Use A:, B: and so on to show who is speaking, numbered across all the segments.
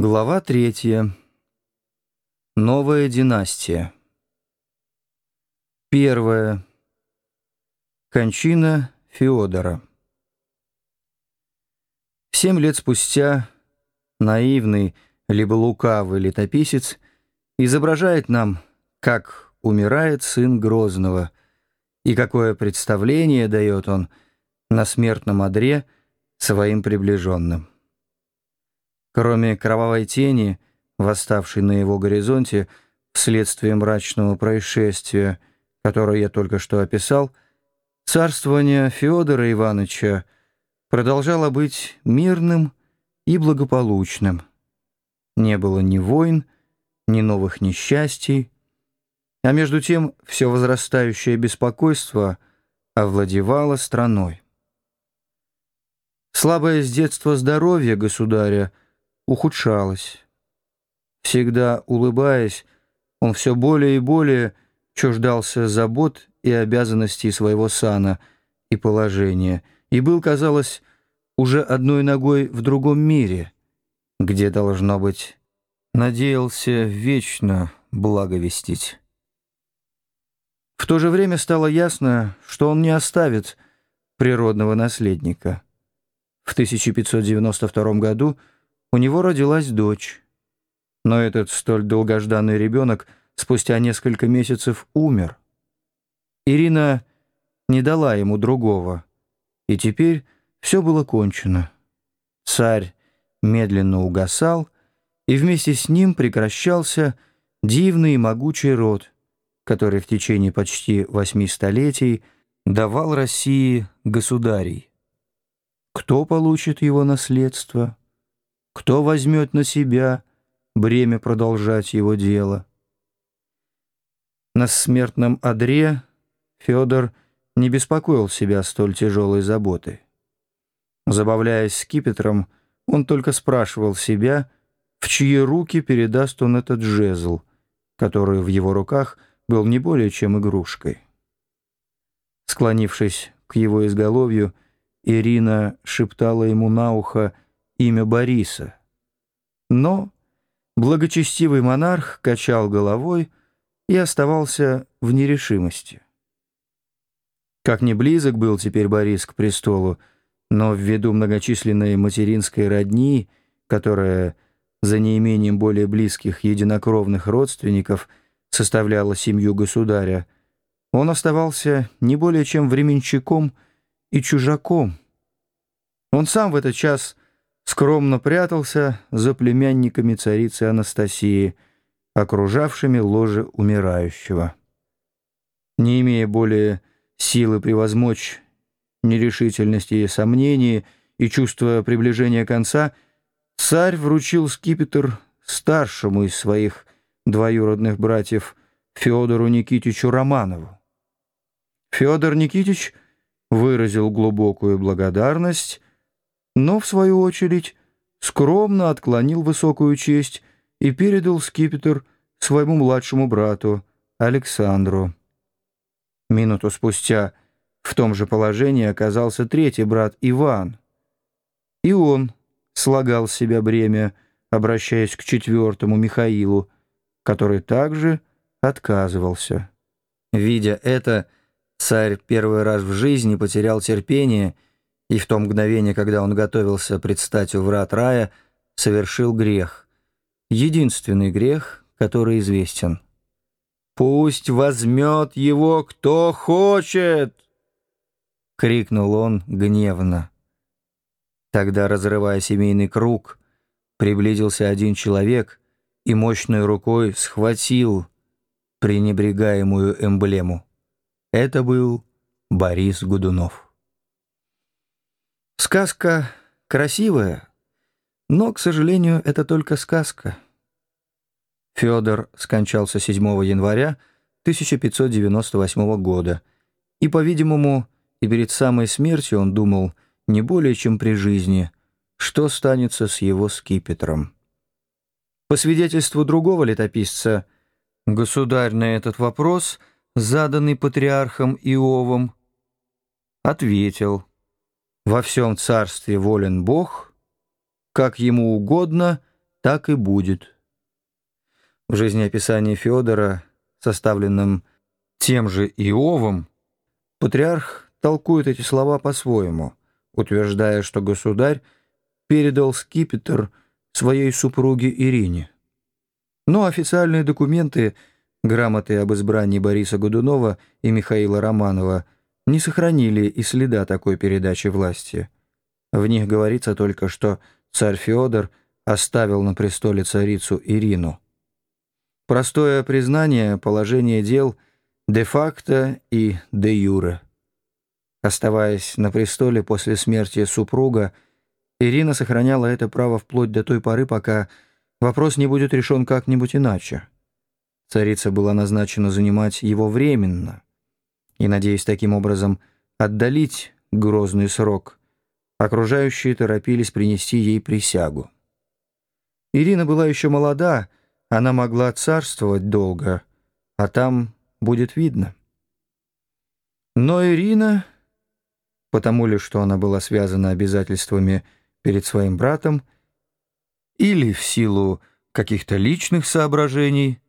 A: Глава третья. Новая династия. Первая. Кончина Феодора. Семь лет спустя наивный, либо лукавый летописец изображает нам, как умирает сын Грозного, и какое представление дает он на смертном одре своим приближенным. Кроме кровавой тени, восставшей на его горизонте вследствие мрачного происшествия, которое я только что описал, царствование Федора Ивановича продолжало быть мирным и благополучным. Не было ни войн, ни новых несчастий, а между тем все возрастающее беспокойство овладевало страной. Слабое с детства здоровье государя — ухудшалось. Всегда улыбаясь, он все более и более чуждался забот и обязанностей своего сана и положения, и был, казалось, уже одной ногой в другом мире, где, должно быть, надеялся вечно благовестить. В то же время стало ясно, что он не оставит природного наследника. В 1592 году у него родилась дочь. Но этот столь долгожданный ребенок спустя несколько месяцев умер. Ирина не дала ему другого, и теперь все было кончено. Царь медленно угасал, и вместе с ним прекращался дивный и могучий род, который в течение почти восьми столетий давал России государей. Кто получит его наследство? Кто возьмет на себя бремя продолжать его дело? На смертном одре Федор не беспокоил себя столь тяжелой заботой. Забавляясь скипетром, он только спрашивал себя, в чьи руки передаст он этот жезл, который в его руках был не более чем игрушкой. Склонившись к его изголовью, Ирина шептала ему на ухо имя Бориса. Но благочестивый монарх качал головой и оставался в нерешимости. Как не близок был теперь Борис к престолу, но ввиду многочисленной материнской родни, которая за неимением более близких единокровных родственников составляла семью государя, он оставался не более чем временщиком и чужаком. Он сам в этот час скромно прятался за племянниками царицы Анастасии, окружавшими ложе умирающего. Не имея более силы превозмочь нерешительности и сомнений и чувства приближения конца, царь вручил скипетр старшему из своих двоюродных братьев Федору Никитичу Романову. Федор Никитич выразил глубокую благодарность но, в свою очередь, скромно отклонил высокую честь и передал скипетр своему младшему брату Александру. Минуту спустя в том же положении оказался третий брат Иван. И он слагал с себя бремя, обращаясь к четвертому Михаилу, который также отказывался. Видя это, царь первый раз в жизни потерял терпение — и в то мгновение, когда он готовился предстать у врат рая, совершил грех. Единственный грех, который известен. «Пусть возьмет его кто хочет!» — крикнул он гневно. Тогда, разрывая семейный круг, приблизился один человек и мощной рукой схватил пренебрегаемую эмблему. Это был Борис Гудунов. Сказка красивая, но, к сожалению, это только сказка. Федор скончался 7 января 1598 года, и, по-видимому, и перед самой смертью он думал не более чем при жизни, что станется с его скипетром. По свидетельству другого летописца, государь на этот вопрос, заданный патриархом Иовом, ответил — во всем царстве волен Бог, как ему угодно так и будет. В жизнеописании Федора, составленном тем же Иовом, патриарх толкует эти слова по-своему, утверждая, что государь передал скипетр своей супруге Ирине. Но официальные документы, грамоты об избрании Бориса Годунова и Михаила Романова, не сохранили и следа такой передачи власти. В них говорится только, что царь Феодор оставил на престоле царицу Ирину. Простое признание положения дел де-факто и де-юре. Оставаясь на престоле после смерти супруга, Ирина сохраняла это право вплоть до той поры, пока вопрос не будет решен как-нибудь иначе. Царица была назначена занимать его временно, и, надеясь таким образом отдалить грозный срок, окружающие торопились принести ей присягу. Ирина была еще молода, она могла царствовать долго, а там будет видно. Но Ирина, потому ли, что она была связана обязательствами перед своим братом, или в силу каких-то личных соображений,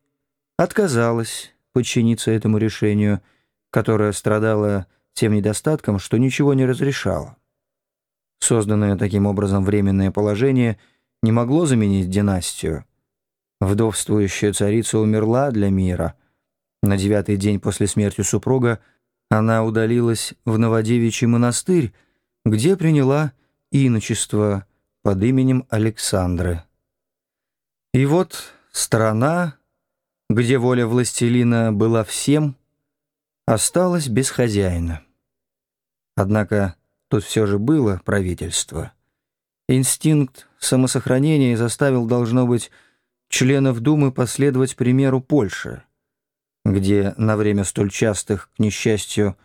A: отказалась подчиниться этому решению, которое страдало тем недостатком, что ничего не разрешало. Созданное таким образом временное положение не могло заменить династию. Вдовствующая царица умерла для мира. На девятый день после смерти супруга она удалилась в Новодевичий монастырь, где приняла иночество под именем Александры. И вот страна, где воля властелина была всем, осталась без хозяина. Однако тут все же было правительство. Инстинкт самосохранения заставил, должно быть, членов Думы последовать примеру Польши, где на время столь частых, к несчастью,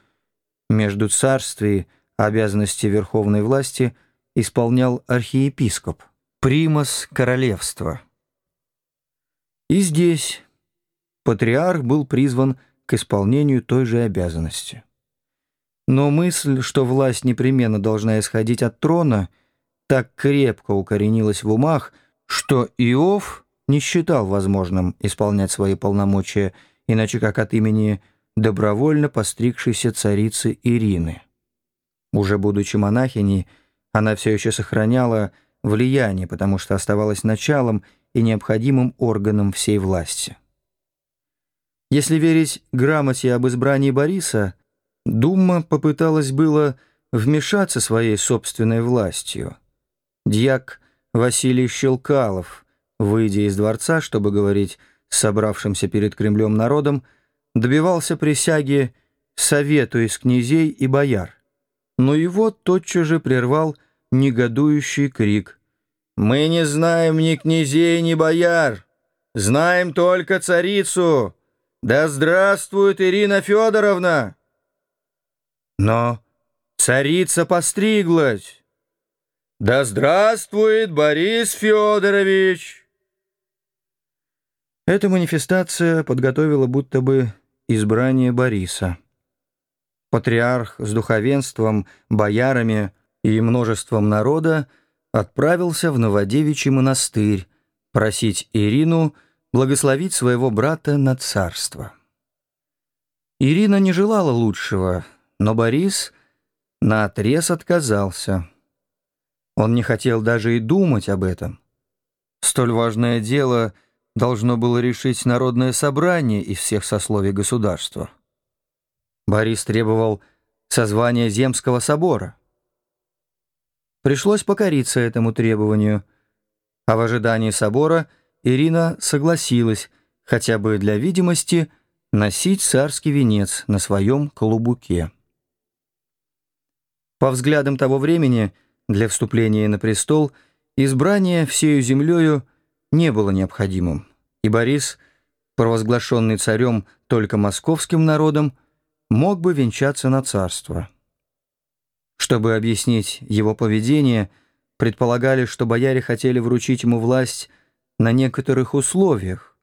A: между царствий обязанности верховной власти исполнял архиепископ, примас королевства. И здесь патриарх был призван к исполнению той же обязанности. Но мысль, что власть непременно должна исходить от трона, так крепко укоренилась в умах, что Иов не считал возможным исполнять свои полномочия, иначе как от имени добровольно постригшейся царицы Ирины. Уже будучи монахиней, она все еще сохраняла влияние, потому что оставалась началом и необходимым органом всей власти. Если верить грамоте об избрании Бориса, Дума попыталась было вмешаться своей собственной властью. Дьяк Василий Щелкалов, выйдя из дворца, чтобы говорить с собравшимся перед Кремлем народом, добивался присяги совету из князей и бояр. Но его тотчас же прервал негодующий крик. «Мы не знаем ни князей, ни бояр! Знаем только царицу! Да здравствует Ирина Федоровна!» Но царица постриглась. «Да здравствует Борис Федорович!» Эта манифестация подготовила будто бы избрание Бориса. Патриарх с духовенством, боярами и множеством народа отправился в Новодевичий монастырь просить Ирину благословить своего брата на царство. Ирина не желала лучшего, но Борис наотрез отказался. Он не хотел даже и думать об этом. Столь важное дело должно было решить народное собрание из всех сословий государства. Борис требовал созвания Земского собора. Пришлось покориться этому требованию, а в ожидании собора Ирина согласилась, хотя бы для видимости, носить царский венец на своем колубуке. По взглядам того времени, для вступления на престол, избрание всею землею не было необходимым, и Борис, провозглашенный царем только московским народом, мог бы венчаться на царство. Чтобы объяснить его поведение, предполагали, что бояре хотели вручить ему власть на некоторых условиях.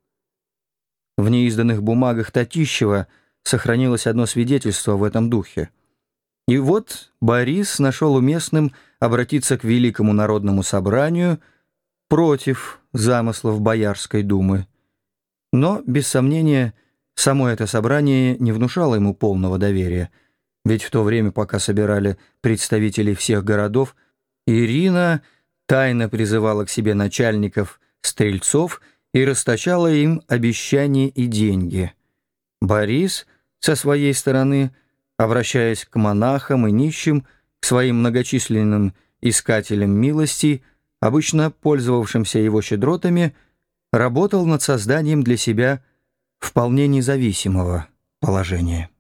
A: В неизданных бумагах Татищева сохранилось одно свидетельство в этом духе. И вот Борис нашел уместным обратиться к Великому народному собранию, против замыслов Боярской думы. Но, без сомнения, само это собрание не внушало ему полного доверия, ведь в то время, пока собирали представителей всех городов, Ирина тайно призывала к себе начальников стрельцов и расточала им обещания и деньги. Борис, со своей стороны, обращаясь к монахам и нищим, к своим многочисленным искателям милости, обычно пользовавшимся его щедротами, работал над созданием для себя вполне независимого положения.